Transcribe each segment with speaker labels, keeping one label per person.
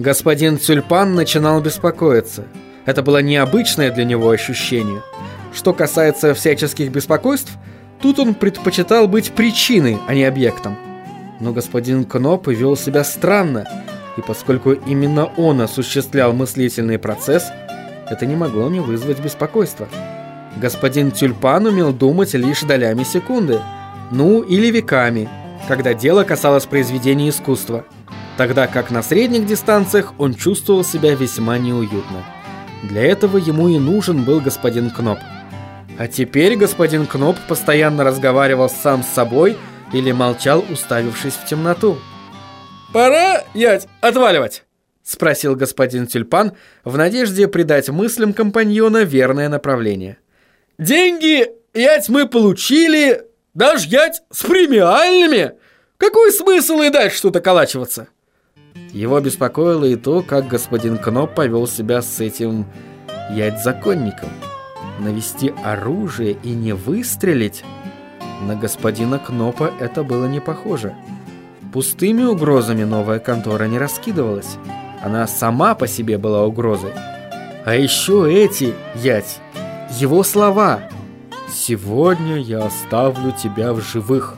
Speaker 1: Господин Тюльпан начинал беспокоиться. Это было необычное для него ощущение. Что касается всяческих беспокойств, тут он предпочитал быть причиной, а не объектом. Но господин Кноп вел себя странно, и поскольку именно он осуществлял мыслительный процесс, это не могло не вызвать беспокойства. Господин Тюльпан умел думать лишь долями секунды, ну или веками, когда дело касалось произведения искусства, тогда как на средних дистанциях он чувствовал себя весьма неуютно. Для этого ему и нужен был господин Кноп. А теперь господин Кноп постоянно разговаривал сам с собой или молчал, уставившись в темноту. «Пора, ять, отваливать!» — спросил господин Тюльпан в надежде придать мыслям компаньона верное направление. «Деньги, ять, мы получили, даже ять с премиальными! Какой смысл и дальше что-то колачиваться?» Его беспокоило и то, как господин Кноп повел себя с этим ять-законником. Навести оружие и не выстрелить? На господина Кнопа это было не похоже. Пустыми угрозами новая контора не раскидывалась. Она сама по себе была угрозой. А еще эти, ять, его слова. «Сегодня я оставлю тебя в живых».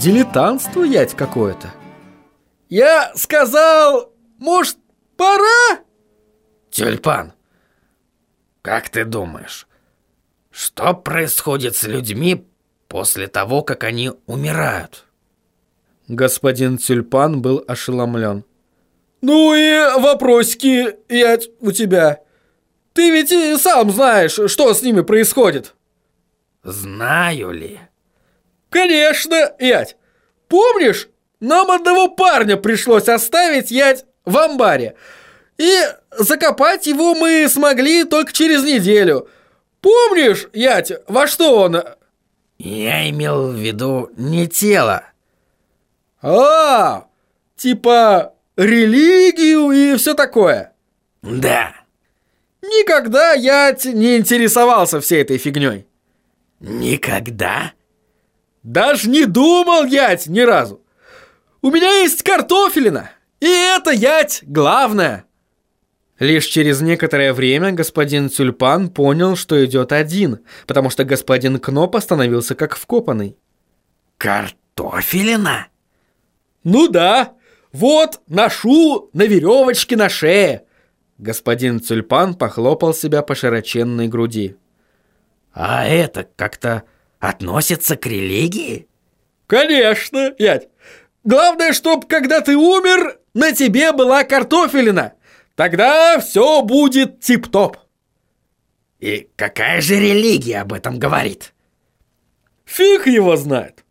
Speaker 1: Дилетантство, ять, какое-то. «Я сказал, может, пора?»
Speaker 2: «Тюльпан, как ты думаешь, что происходит с людьми после того, как они умирают?»
Speaker 1: Господин Тюльпан был ошеломлен.
Speaker 3: «Ну и вопросики, ять, у тебя. Ты ведь и сам знаешь, что с ними происходит».
Speaker 2: «Знаю ли?»
Speaker 3: «Конечно, ять. Помнишь, нам одного парня пришлось оставить, ять, в амбаре. И закопать его мы смогли только через неделю. Помнишь, ять, во что он...»
Speaker 2: «Я имел в виду не тело».
Speaker 3: «А, типа религию и все такое?»
Speaker 2: «Да».
Speaker 3: «Никогда я не интересовался всей этой фигней».
Speaker 2: «Никогда?»
Speaker 3: «Даже не думал ять ни разу. У меня есть картофелина, и это ять главное».
Speaker 1: Лишь через некоторое время господин Тюльпан понял, что идет один, потому что господин Кноп остановился как вкопанный.
Speaker 2: «Картофелина?»
Speaker 3: «Ну да, вот ношу на веревочке на шее».
Speaker 1: Господин Тюльпан похлопал себя по широченной груди.
Speaker 2: «А это как-то относится к религии?»
Speaker 3: «Конечно, ять. Главное, чтоб, когда ты умер, на тебе была картофелина. Тогда все будет тип-топ».
Speaker 2: «И какая же религия об этом говорит?»
Speaker 3: «Фиг его знает.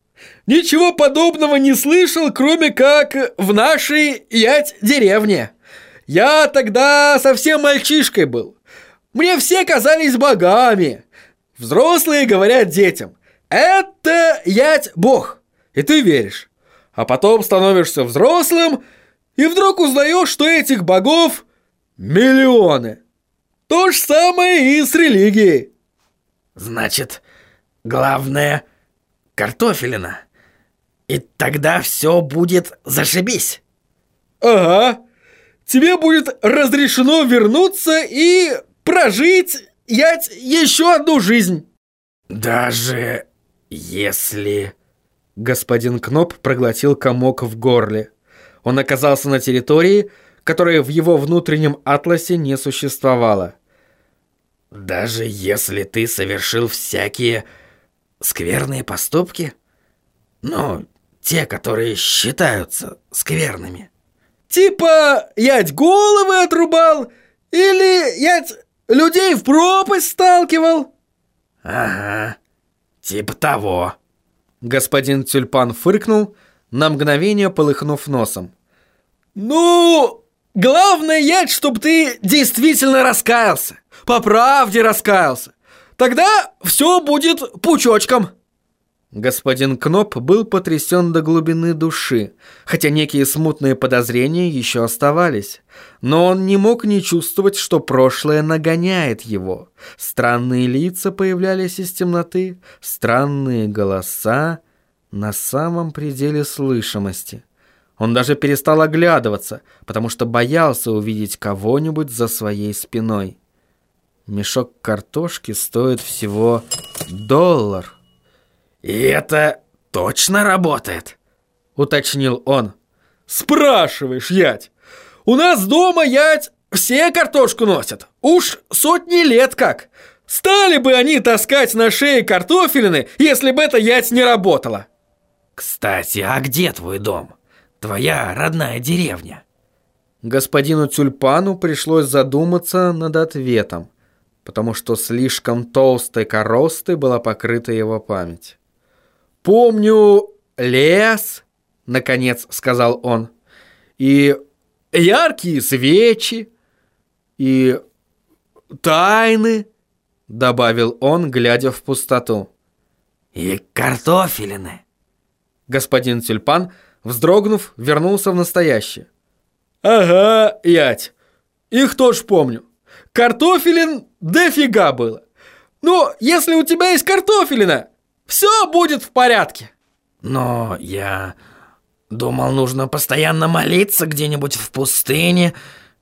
Speaker 3: Ничего подобного не слышал, кроме как в нашей, ять, деревне. Я тогда совсем мальчишкой был. Мне все казались богами. Взрослые говорят детям, это ять бог, и ты веришь. А потом становишься взрослым и вдруг узнаешь, что этих богов миллионы. То же самое и с религией.
Speaker 2: Значит, главное картофелина. И тогда все будет зашибись.
Speaker 3: Ага. Тебе будет разрешено вернуться и прожить ять еще одну жизнь.
Speaker 2: Даже если...
Speaker 1: Господин Кноп проглотил комок в горле. Он оказался на территории, которая в его внутреннем атласе не существовала.
Speaker 2: Даже если ты совершил всякие скверные поступки? Ну, те, которые считаются скверными.
Speaker 3: Типа, ять головы отрубал? Или ять людей в пропасть сталкивал?
Speaker 2: Ага, типа того.
Speaker 1: Господин Тюльпан фыркнул, на мгновение полыхнув носом.
Speaker 3: Ну, главное, чтобы ты действительно раскаялся. По правде раскаялся. Тогда все будет пучочком.
Speaker 1: Господин Кноп был потрясен до глубины души, хотя некие смутные подозрения еще оставались. Но он не мог не чувствовать, что прошлое нагоняет его. Странные лица появлялись из темноты, странные голоса на самом пределе слышимости. Он даже перестал оглядываться, потому что боялся увидеть кого-нибудь за своей спиной. Мешок картошки стоит всего доллар.
Speaker 2: «И это точно работает?»
Speaker 1: — уточнил он.
Speaker 3: «Спрашиваешь, ять! У нас дома, ять, все картошку носят. Уж сотни лет как. Стали бы они таскать на шее картофелины, если бы эта ять не работала».
Speaker 2: «Кстати, а где твой дом? Твоя родная деревня?»
Speaker 1: Господину Тюльпану пришлось задуматься над ответом потому что слишком толстой коростой была покрыта его память.
Speaker 3: «Помню лес», — наконец сказал он, — «и яркие свечи, и тайны», — добавил он, глядя в пустоту.
Speaker 2: «И картофелины».
Speaker 1: Господин Тюльпан, вздрогнув, вернулся в настоящее.
Speaker 3: «Ага, ять, их тоже помню. Картофелин дофига было. Но если у тебя есть картофелина, все будет в порядке.
Speaker 2: Но я думал, нужно постоянно молиться где-нибудь в пустыне,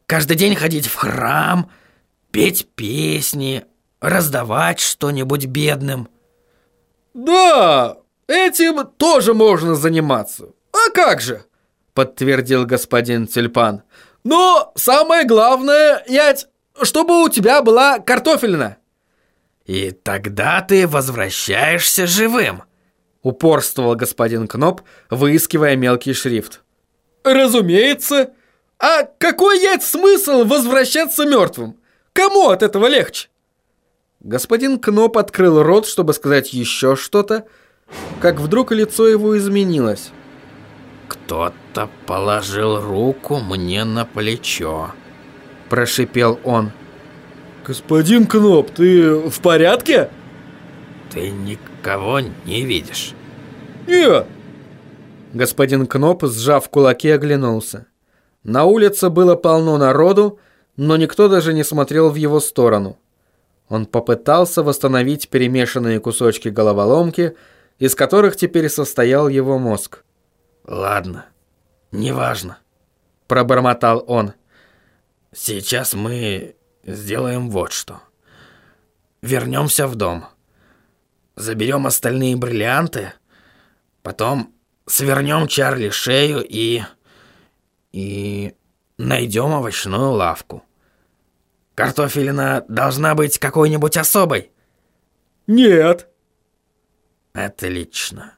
Speaker 2: каждый день ходить в храм, петь песни, раздавать что-нибудь бедным.
Speaker 3: Да, этим тоже можно заниматься. А как же? Подтвердил господин Тюльпан. Но самое главное, ять, чтобы у тебя была картофелина.
Speaker 2: И тогда ты возвращаешься живым.
Speaker 1: Упорствовал господин Кноп, выискивая мелкий шрифт.
Speaker 3: Разумеется. А какой есть смысл возвращаться мертвым? Кому от этого легче?
Speaker 1: Господин Кноп открыл рот, чтобы сказать еще что-то, как вдруг лицо его изменилось.
Speaker 2: Кто-то положил руку мне на плечо
Speaker 1: прошипел он.
Speaker 3: «Господин Кноп, ты в порядке?»
Speaker 2: «Ты никого не видишь?»
Speaker 3: «Нет».
Speaker 1: Господин Кноп, сжав кулаки, оглянулся. На улице было полно народу, но никто даже не смотрел в его сторону. Он попытался восстановить перемешанные кусочки головоломки, из которых теперь состоял его мозг.
Speaker 2: «Ладно, неважно», —
Speaker 1: пробормотал он.
Speaker 2: Сейчас мы сделаем вот что. Вернемся в дом. Заберем остальные бриллианты. Потом свернем Чарли шею и... И найдем овощную лавку. Картофелина должна быть какой-нибудь особой?
Speaker 3: Нет.
Speaker 2: Отлично.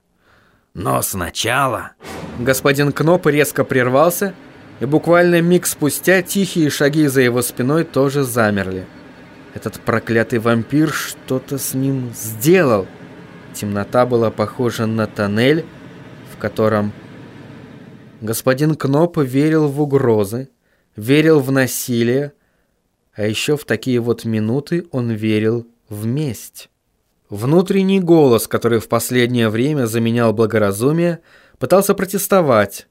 Speaker 2: Но сначала...
Speaker 1: Господин Кноп резко прервался и буквально миг спустя тихие шаги за его спиной тоже замерли. Этот проклятый вампир что-то с ним сделал. Темнота была похожа на тоннель, в котором... Господин Кноп верил в угрозы, верил в насилие, а еще в такие вот минуты он верил в месть. Внутренний голос, который в последнее время заменял благоразумие, пытался протестовать,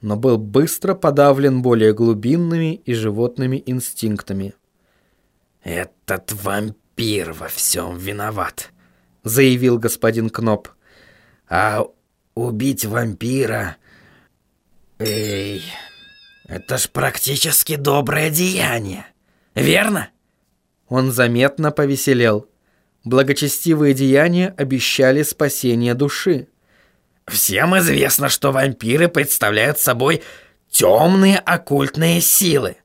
Speaker 1: но был быстро подавлен более глубинными и животными инстинктами.
Speaker 2: «Этот вампир во всем виноват», —
Speaker 1: заявил господин Кноп.
Speaker 2: «А убить вампира... Эй, это ж практически доброе деяние, верно?»
Speaker 1: Он заметно повеселел. Благочестивые деяния обещали спасение души.
Speaker 2: Всем известно, что вампиры представляют собой темные оккультные силы.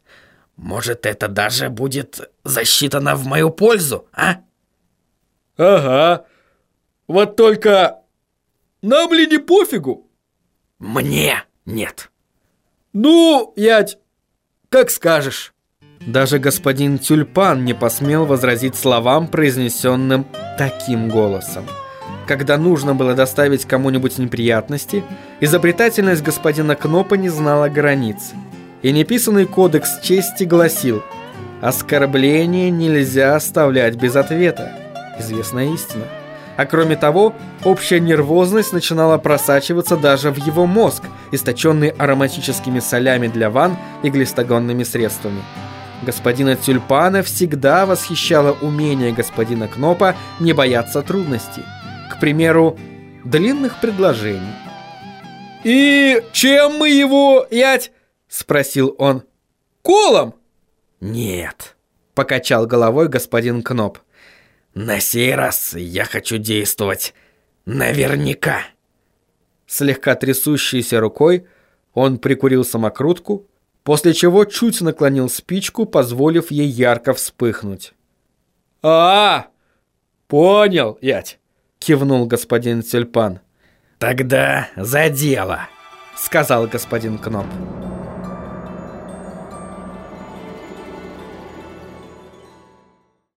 Speaker 2: Может, это даже будет засчитано в мою пользу, а?
Speaker 3: Ага. Вот только нам ли не пофигу?
Speaker 2: Мне нет.
Speaker 3: Ну, ять, как скажешь.
Speaker 1: Даже господин Тюльпан не посмел возразить словам, произнесенным таким голосом. Когда нужно было доставить кому-нибудь неприятности, изобретательность господина Кнопа не знала границ. И неписанный кодекс чести гласил «Оскорбление нельзя оставлять без ответа». Известная истина. А кроме того, общая нервозность начинала просачиваться даже в его мозг, источенный ароматическими солями для ванн и глистогонными средствами. Господина Тюльпана всегда восхищало умение господина Кнопа не бояться трудностей к примеру, длинных предложений.
Speaker 3: «И чем мы его, ять?» — спросил он. «Колом?»
Speaker 2: «Нет», —
Speaker 1: покачал головой господин Кноп.
Speaker 2: «На сей раз я хочу действовать наверняка».
Speaker 1: Слегка трясущейся рукой он прикурил самокрутку, после чего чуть наклонил спичку, позволив ей ярко вспыхнуть.
Speaker 3: «А, понял, ять!»
Speaker 1: — кивнул господин Тюльпан.
Speaker 2: «Тогда за дело», —
Speaker 1: сказал господин Кноп.